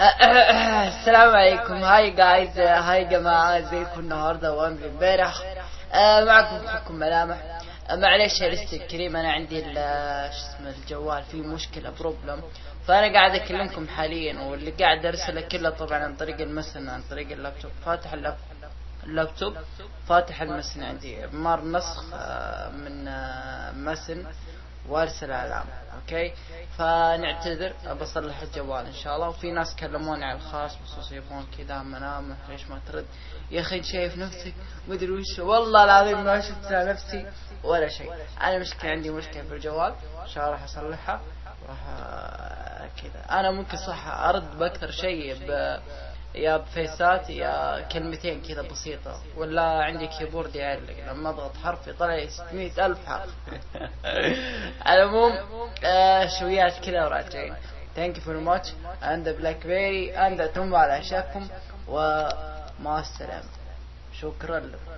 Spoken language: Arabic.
السلام عليكم hi guys hi جماعة ازيكم النهاردة وامبي امبارح معكم اخوكم ملامح معلش يا لست الكريم أنا عندي شو اسمه الجوال فيه مشكلة problem فانا قاعد اكلمكم حاليا واللي قاعد ارسله كله طبعا عن طريق ال MSN عن طريق اللابتوب فاتح ال lap اللابتوب فاتح ال MSN عندي مار نسخ من MSN وارسل اعلام okay؟ فنعتذر بصلح الجوال إن شاء الله. وفي ناس كلموني على الخاص بخصوص يبغون كذا منامه ليش ما ترد. يا أخي شايف نفسك؟ مدري وش. والله العظيم ما شفت نفسي ولا شيء. أنا مشكلة عندي مشكلة في الجوال. إن شاء الله راح أصلحها. راح آه، كذا. أنا ممكن صح أرد بأكثر شيء ب يا بفيسات يا كلمتين كذا بسيطة. ولا عندي keyboard يعلق. لما أضغط حرف يطلع لي 600 ألف حرف. على العموم آه شويات كذا وراجعين. thank you very much and BlackBerry and اتم على عشاكم ومع السلامة. شكرا لكم.